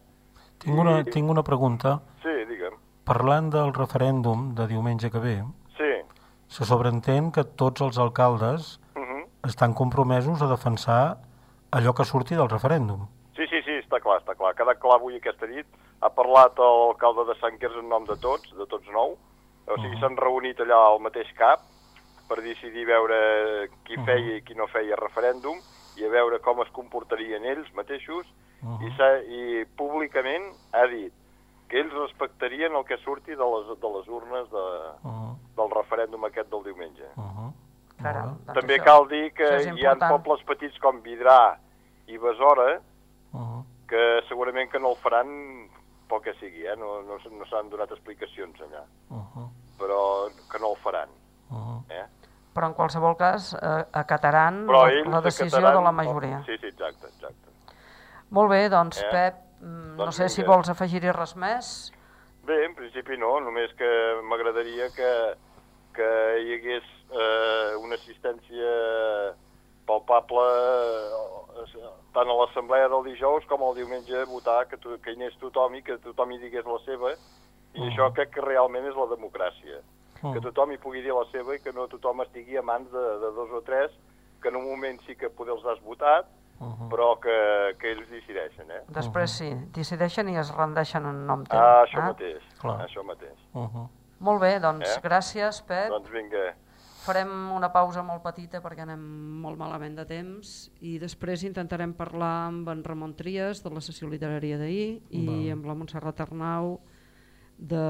Tinc una, I- tinc una pregunta. Sí, digue'm. Parlant del referèndum de diumenge que ve, Sí. se sobreentén que tots els alcaldes Uh -huh. estan compromesos a defensar allò que surti del referèndum. Està clar, està clar. Queda clar avui aquesta nit. Ha parlat l'alcalde de Sant Quirze en nom de tots, de tots nou. O sigui, Mhm. s'han reunit allà al mateix cap per decidir veure qui feia i qui no feia referèndum i a veure com es comportarien ells mateixos Mhm. i, s'ha- i públicament ha dit que ells respectarien el que surti de les, de les urnes de, Uh -huh. del referèndum aquest del diumenge. Uh -huh. Caram, doncs També això- cal dir que hi ha pobles petits com Vidrà i Besora Uh -huh. Que segurament que no el faran pel que sigui, eh? no, no, no s'han donat explicacions allà, Uh -huh. però que no el faran. Uh -huh. Eh? Però en qualsevol cas eh, acataran Però la, la decisió acataran- de la majoria. Sí, sí, exacte, exacte. Molt bé, doncs, Eh? Pep, mm, no Doncs sé si vinga. vols afegir-hi res més. Bé, en principi no, només que m'agradaria que, que hi hagués eh, una assistència palpable tant a l'assemblea del dijous com el diumenge votar, que, to, que hi anés tothom i que tothom hi digués la seva, i Mhm. això crec que realment és la democràcia. Mhm. Que tothom hi pugui dir la seva i que no tothom estigui a mans de, de dos o tres, que en un moment sí que poder els has votat, Uh -huh. però que, que ells decideixen, eh? Després sí, decideixen i es rendeixen en nom teu. Ah, això eh? mateix, Clar. això mateix. Uh -huh. Molt bé, doncs Eh? gràcies, Pep. Doncs vinga, Farem una pausa molt petita perquè anem molt malament de temps i després intentarem parlar amb en Ramon Trias de la sessió literària d'ahir i Val. amb la Montserrat Arnau de,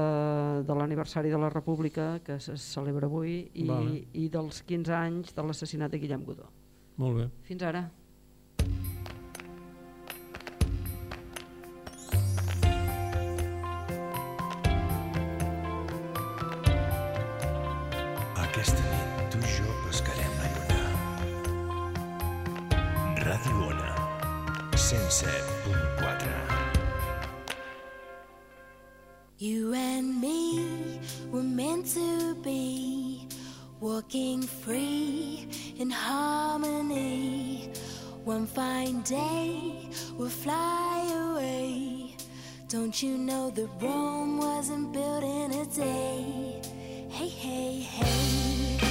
de l'aniversari de la República que se celebra avui i, i dels 15 anys de l'assassinat de Guillem Godó. Molt bé. Fins ara. 107.4. You and me were meant to be walking free in harmony. One fine day we'll fly away. Don't you know that Rome wasn't built in a day? Hey, hey, hey.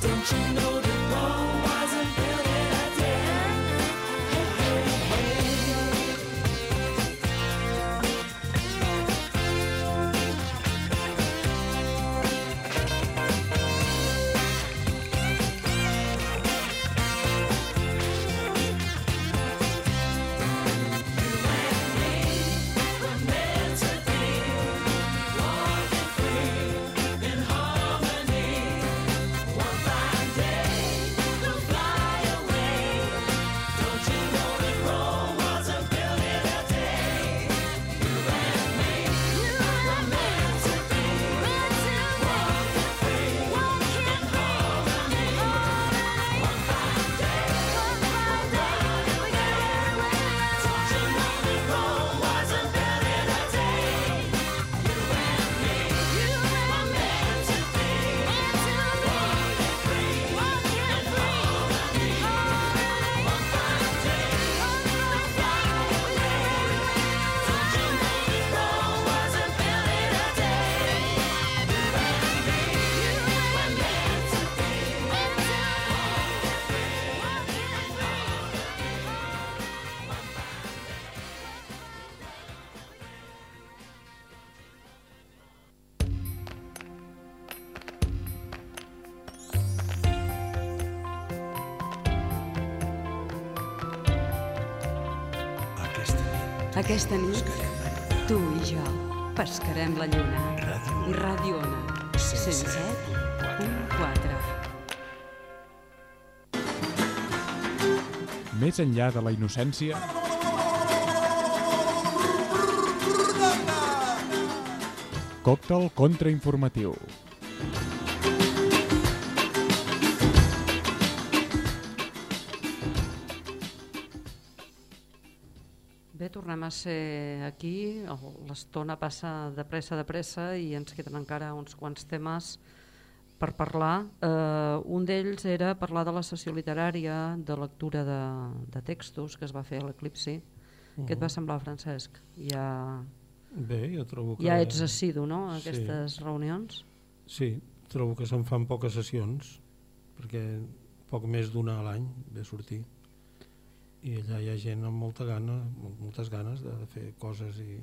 Don't you know? Aquesta nit, tu i jo pescarem la lluna. I Ràdio Ona, 107.4. Més enllà de la innocència, còctel contrainformatiu. Bé, tornem a ser aquí. L'estona passa de pressa, de pressa i ens queden encara uns quants temes per parlar. Eh, un d'ells era parlar de la sessió literària de lectura de, de textos que es va fer a l'Eclipsi. Què et va semblar, Francesc? Ja, Bé, jo trobo que... ja ets assidu, no?, a Sí. aquestes reunions? Sí, trobo que se'n fan poques sessions, perquè poc més d'una a l'any ve sortir. I allà hi ha gent amb molta gana, mol- moltes ganes de fer coses i,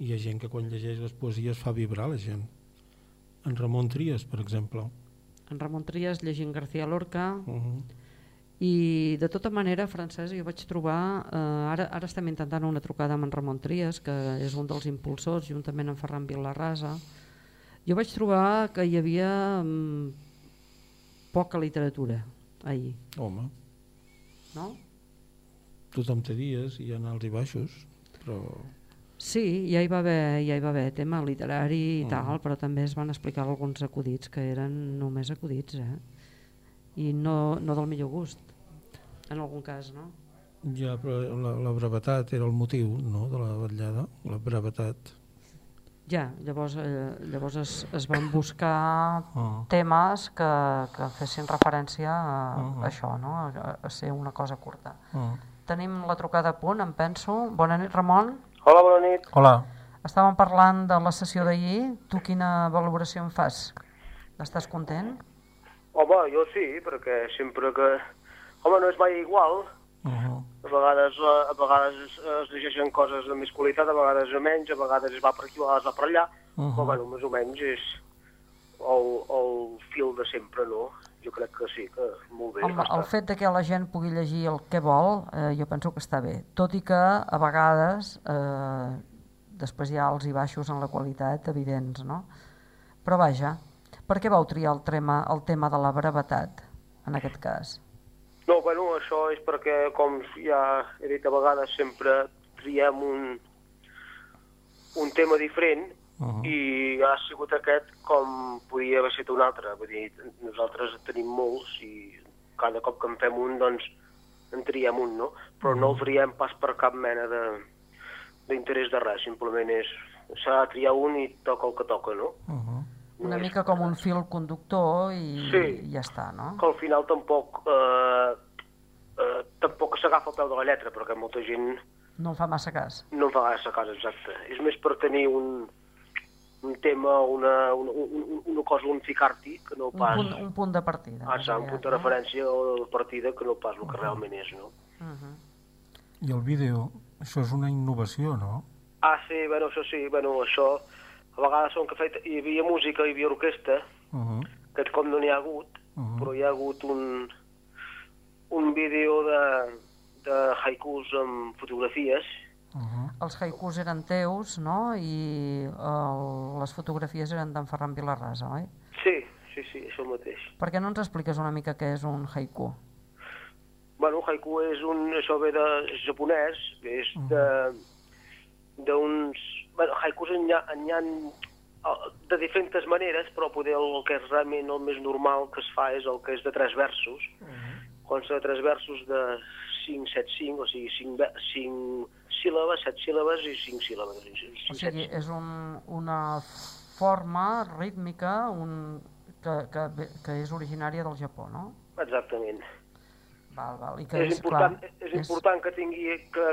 i hi ha gent que quan llegeix les poesies fa vibrar la gent. En Ramon Trias, per exemple. En Ramon Trias llegint García Lorca Uh -huh. i de tota manera, Francesc, jo vaig trobar eh, ara, ara estem intentant una trucada amb en Ramon Trias que és un dels impulsors juntament amb Ferran Vilarrasa jo vaig trobar que hi havia mm, poca literatura ahir, Home, no? Tothom té dies i hi ha alts i baixos, però Sí, ja hi va haver, ja hi va haver tema literari i Mm. tal, però també es van explicar alguns acudits que eren només acudits, eh? I no, no del millor gust, en algun cas, no? ja però la, la brevetat era el motiu no, de la vetllada, la brevetat. Ja, llavors, eh, llavors es, es van buscar Oh. temes que, que fessin referència a Mhm. això, no? a, a ser una cosa curta. Oh. Tenim la trucada a punt, em penso. Bona nit, Ramon. Hola, bona nit. Hola. Estàvem parlant de la sessió d'ahir. Tu quina valoració en fas? Estàs content? Home, jo sí, perquè sempre que... Home, no és mai igual. Uh -huh. A vegades, eh, a vegades es, es llegeixen coses de més qualitat, a vegades a menys, a vegades es va per aquí, a vegades va per allà. Uh -huh. Però, bueno, més o menys és el, el fil de sempre, no? Jo crec que sí, que molt bé. Home, el fet de que la gent pugui llegir el que vol, eh, jo penso que està bé. Tot i que, a vegades, eh, després hi ha els i baixos en la qualitat evidents, no? Però vaja, per què vau triar el tema, el tema de la brevetat, en aquest cas? No, bueno, això és perquè, com ja he dit a vegades, sempre triem un, un tema diferent Uh -huh. i ha sigut aquest com podia haver estat un altre. Vull dir, nosaltres en tenim molts i cada cop que en fem un, doncs, en triem un, no? Però no el triem pas per cap mena de d'interès de res, simplement és s'ha de triar un i toca el que toca, no? Uh -huh. Una mica com un fil conductor i, Sí. i ja està, no? que al final tampoc eh, eh, tampoc s'agafa al peu de la lletra, perquè molta gent No en fa massa cas. no en fa gaire cas exacte. És més per tenir un, un tema, una, una, una, una cosa on ficar-t'hi, que no Un pas... punt, un punt de partida. Ah, més un punt de no? referència o de partida que no pas el que realment és, no? Mhm. I el vídeo, això és una innovació, no? Ah, sí, bueno, això sí, bueno, això... A vegades són que fet, hi havia música, hi havia orquestra, Uh -huh. que com no n'hi ha hagut, Uh -huh. però hi ha hagut un, un vídeo de, de haikus amb fotografies, Uh -huh. Els haikus eren teus, no? I el, les fotografies eren d'en Ferran Vilarrasa, oi? Sí, sí, sí, això mateix. Per què no ens expliques una mica què és un haiku? Bueno, haiku és un... Això ve de és japonès, és de... d'uns... Bueno, haikus n'hi ha, n'hi ha eh, de diferents maneres, però poder el que és realment el més normal que es fa és el que és de tres versos. Quan són de tres versos de 5, 7, 5, o sigui, 5, 5 síl·labes, 7 síl·labes i 5 síl·labes. 5, O sigui, és un, una forma rítmica un, que, que, que és originària del Japó, no? Exactament. Val, val. I que és, és, important, clar, és important que tingui que,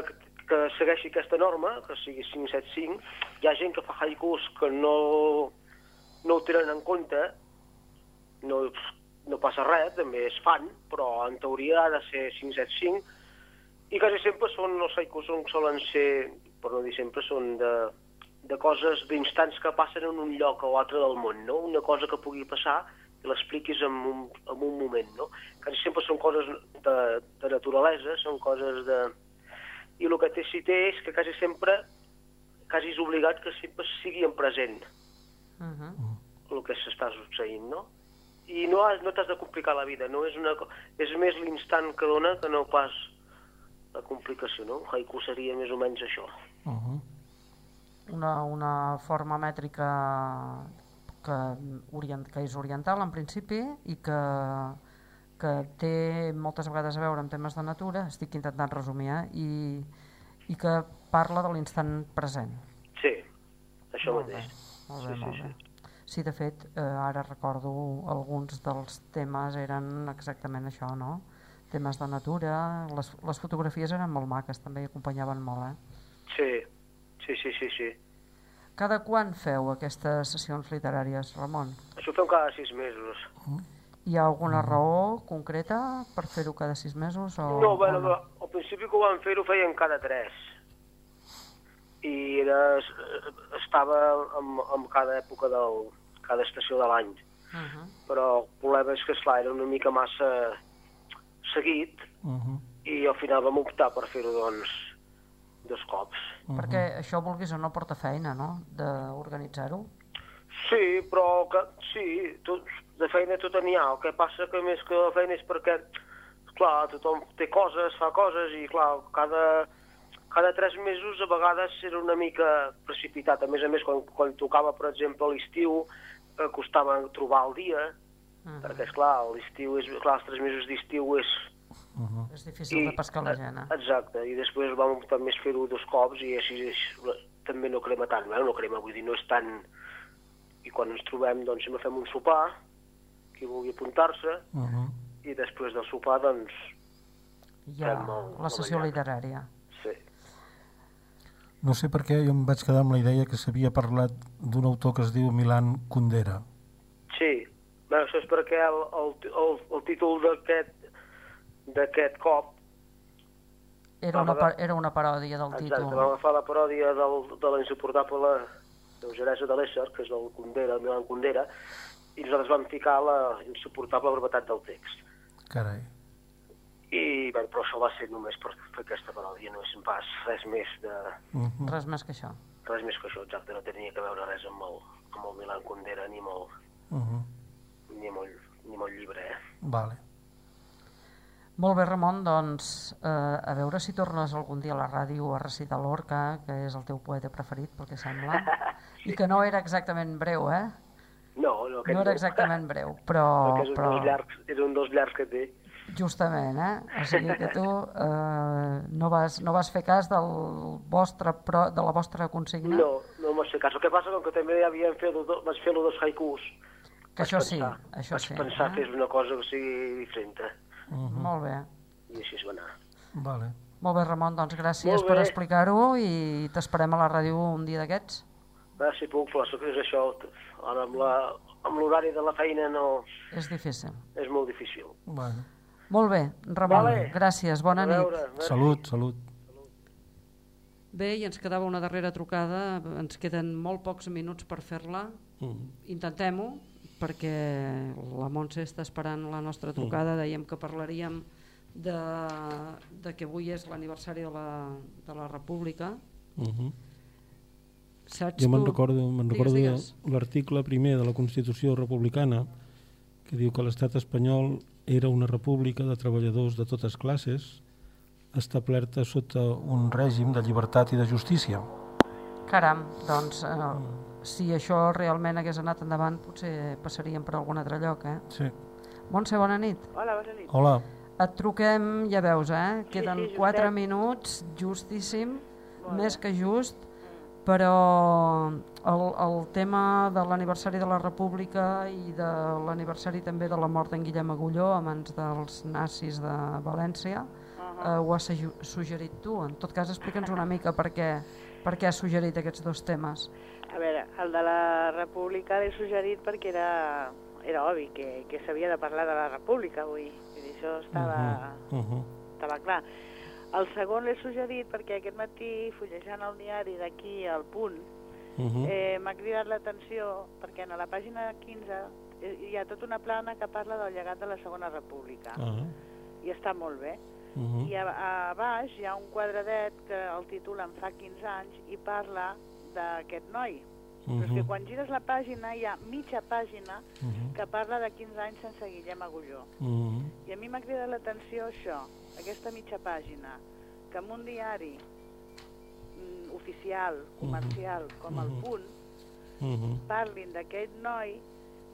que segueixi aquesta norma, que sigui 575. Hi ha gent que fa haikus que no, no ho tenen en compte, no, no passa res, també es fan, però en teoria ha de ser 575, i quasi sempre són, els haikus són, solen ser, per no dir sempre, són de, de coses, d'instants que passen en un lloc o altre del món, no? Una cosa que pugui passar i l'expliquis en, un, en un moment, no? Quasi sempre són coses de, de naturalesa, són coses de, i el que té, sí té és que quasi sempre, quasi és obligat que sempre sigui en present Uh -huh. el que s'està succeint, no? I no, has, no t'has de complicar la vida, no? És, una, és més l'instant que dona que no pas la complicació, no? Haiku seria més o menys això. Uh -huh. una, una forma mètrica que, orient, que és oriental en principi i que, que té moltes vegades a veure amb temes de natura, estic intentant resumir, eh? I, i que parla de l'instant present. Sí, això Molt bé, mateix. molt bé, sí, molt sí, bé. sí. Sí, de fet, eh, ara recordo alguns dels temes eren exactament això, no? Temes de natura, les, les fotografies eren molt maques, també i acompanyaven molt, eh? Sí, sí, sí, sí, sí. Cada quan feu aquestes sessions literàries, Ramon? Això ho fem cada sis mesos. Hi ha alguna raó concreta per fer-ho cada sis mesos? O, No, bueno, o no? al principi que ho vam fer ho feien cada tres. I era, estava en, en cada època del, cada estació de l'any. Uh -huh. Però el problema és que, esclar, era una mica massa seguit Uh -huh. i al final vam optar per fer-ho, doncs, dos cops. Perquè això, vulguis o no, porta feina, no?, d'organitzar-ho. Sí, però que, sí, tot, de feina tot n'hi ha. El que passa que més que la feina és perquè, clar, tothom té coses, fa coses i, clar, cada, cada tres mesos a vegades era una mica precipitat. A més a més, quan, quan tocava, per exemple, l'estiu, eh, costava trobar el dia, Uh -huh. perquè, esclar, l'estiu és, clar, els tres mesos d'estiu és... És difícil de pescar la gent, eh? Exacte, i després vam optar més fer-ho dos cops i així és, també no crema tant, eh? no crema, vull dir, no és tan... I quan ens trobem, doncs, sempre fem un sopar, qui vulgui apuntar-se, Uh -huh. i després del sopar, doncs, Hi ha fem el- la sessió literària. sí. No sé per què jo em vaig quedar amb la idea que s'havia parlat d'un autor que es diu Milan Kundera. Sí, Bé, això és perquè el, el, el, el títol d'aquest d'aquest cop, Era una, pa- era una paròdia del exacte, títol. vam agafar la paròdia del, de la insuportable lleugeresa de l'ésser, que és del Kundera, el Milan Kundera, i nosaltres vam ficar la insuportable brevetat del text. Carai. I, bé, però això va ser només per fer aquesta paròdia, no és pas res més de... Uh -huh. Res més que això. res més que això, exacte, no tenia que veure res amb el, amb el Milan Kundera ni amb el, Uh -huh. Ni el, ni el llibre, eh? Vale. Molt bé, Ramon, doncs eh, a veure si tornes algun dia a la ràdio a recitar l'Orca, que és el teu poeta preferit, pel que sembla, i que no era exactament breu, eh? No, no, No era exactament breu, però, Perquè és un, però llargs, és un dels llargs que té. justament, eh? O sigui que tu eh, no, vas, no vas fer cas del vostre pro, de la vostra consigna, No, no m'ha fet cas. El que passa és que també havíem fet, vaig fer dos haikus. Que això Vaig sí, pensar- això vaig sí. pensar eh? fer una cosa que sigui diferent. eh? Molt bé. I així es va anar. Vale. Molt bé, Ramon, doncs gràcies per explicar-ho i t'esperem a la ràdio un dia d'aquests. Va, si puc, però és això, ara amb la- amb l'horari de la feina no... És difícil. És molt difícil. Bueno. Molt bé, Ramon, Vale. gràcies, bona A nit. veure, merci. Salut, salut. Bé, i ens quedava una darrera trucada, ens queden molt pocs minuts per fer-la. Mm. Intentem-ho, perquè la Montse està esperant la nostra trucada, dèiem que parlaríem de, de que avui és l'aniversari de, la, de la República. Uh -huh. Saps Jo me'n recordo, me'n Digues, recordo l'article primer de la Constitució republicana que diu que l'estat espanyol era una república de treballadors de totes classes establerta sota un règim de llibertat i de justícia. Caram, doncs, eh, si això realment hagués anat endavant, potser passaríem per algun altre lloc, eh? Sí. Montse, bona nit. Hola, bona nit. Hola. Et truquem, ja veus, eh? Queden sí, justet. 4 minuts, justíssim, Molt més bé. que just, però el, el tema de l'aniversari de la República i de l'aniversari també de la mort d'en Guillem Agulló a mans dels nazis de València, Uh eh, ho has sugge- suggerit tu. En tot cas, explica'ns una mica per què, per què has suggerit aquests dos temes. A veure, el de la República l'he suggerit perquè era, era obvi que, que s'havia de parlar de la República avui. Vull dir, això estava, Uh -huh. estava clar. El segon l'he suggerit perquè aquest matí, fullejant el diari d'aquí al punt, Uh -huh. eh, m'ha cridat l'atenció perquè en la pàgina 15 hi ha tota una plana que parla del llegat de la Segona República. Ah. I està molt bé. Mhm. i a, a baix hi ha un quadradet que el titulen fa 15 anys i parla d'aquest noi. Però és que Mhm. quan gires la pàgina hi ha mitja pàgina Mhm. que parla de 15 anys sense Guillem Agulló. Mhm. I a mi m'ha cridat l'atenció això, aquesta mitja pàgina, que en un diari mm, oficial, comercial, com el Mhm. Punt, Mhm. parlin d'aquest noi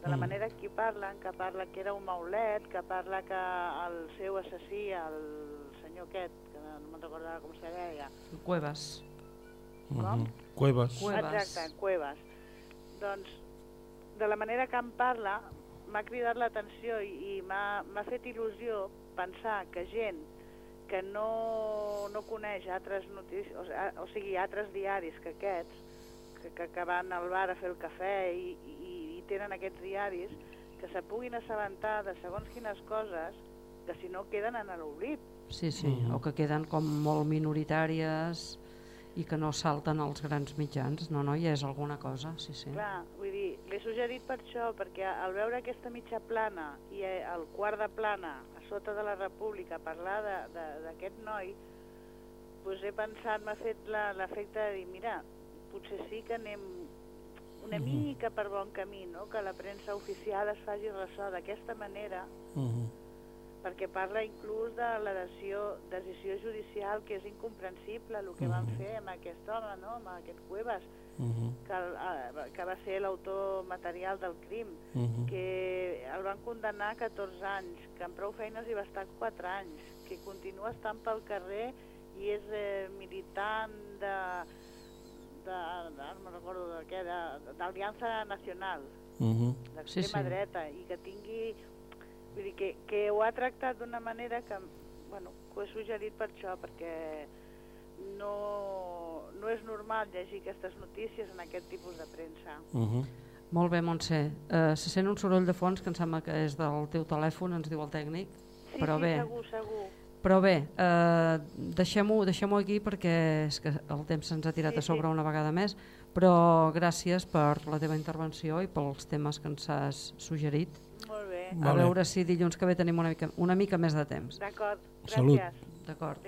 de la manera que parlen, que parla que era un maulet, que parla que el seu assassí, el senyor aquest, que no me'n recordava com se deia, Cuevas. Com? Mhm. Cuevas. Cuevas. Exacte, Cuevas. Doncs, de la manera que em parla, m'ha cridat l'atenció i, i m'ha m'ha fet il·lusió pensar que gent que no, no coneix altres notícies, o, sigui- o sigui, altres diaris que aquests, que, que, que van al bar a fer el cafè i, i, i tenen aquests diaris, que se puguin assabentar de segons quines coses, que si no queden en l'oblit. Sí, sí, Mhm. o que queden com molt minoritàries i que no salten als grans mitjans. No, no, ja és alguna cosa, sí, sí. Clar, vull dir, l'he suggerit per això, perquè al veure aquesta mitja plana i eh, el quart de plana a sota de la República parlar de- de- d'aquest noi, doncs he pensat, m'ha fet la- l'efecte de dir, mira, potser sí que anem una Mhm. mica per bon camí, no? que la premsa oficial es faci ressò d'aquesta manera, Mhm. Perquè parla inclús de la decisió, decisió judicial que és incomprensible el que van Mhm. fer amb aquest home, no? amb aquest Cuevas, Mhm. que, el, eh, que va ser l'autor material del crim, Mhm. que el van condenar a 14 anys, que amb prou feines hi va estar 4 anys, que continua estant pel carrer i és eh, militant de, de, no me'n recordo de què, de- d'Aliança Nacional, Mhm. d'extrema Sí, sí. dreta, i que tingui... Vull dir, que, que ho ha tractat d'una manera que, bueno, que ho he suggerit per això, perquè no, no és normal llegir aquestes notícies en aquest tipus de premsa. Mhm. Molt bé, Montse. Uh, se sent un soroll de fons que em sembla que és del teu telèfon, ens diu el tècnic. Sí, Però sí, bé. segur, segur. Però bé, eh, deixem-ho deixem aquí perquè és que el temps se'ns ha tirat Sí, a sobre sí. una vegada més, però gràcies per la teva intervenció i pels temes que ens has suggerit. Molt bé, A Vale. veure si dilluns que ve tenim una mica, una mica més de temps. d'acord. Salut. Gràcies. D'acord.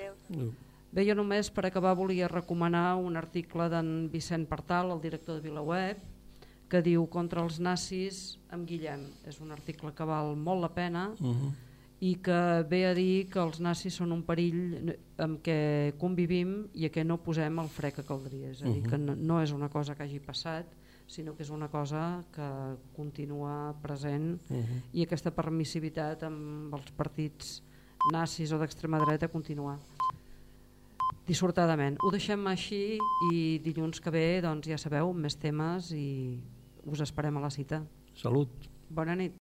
Bé, jo només per acabar volia recomanar un article d'en Vicent Partal, el director de VilaWeb, que diu Contra els nazis amb Guillem. És un article que val molt la pena Mhm. i que ve a dir que els nazis són un perill amb què convivim i a què no posem el fre que caldria. És a dir, Mhm. que no, no és una cosa que hagi passat, sinó que és una cosa que continua present Mhm. i aquesta permissivitat amb els partits nazis o d'extrema dreta continua dissortadament. Ho deixem així i dilluns que ve doncs ja sabeu, més temes i us esperem a la cita. Salut. Bona nit.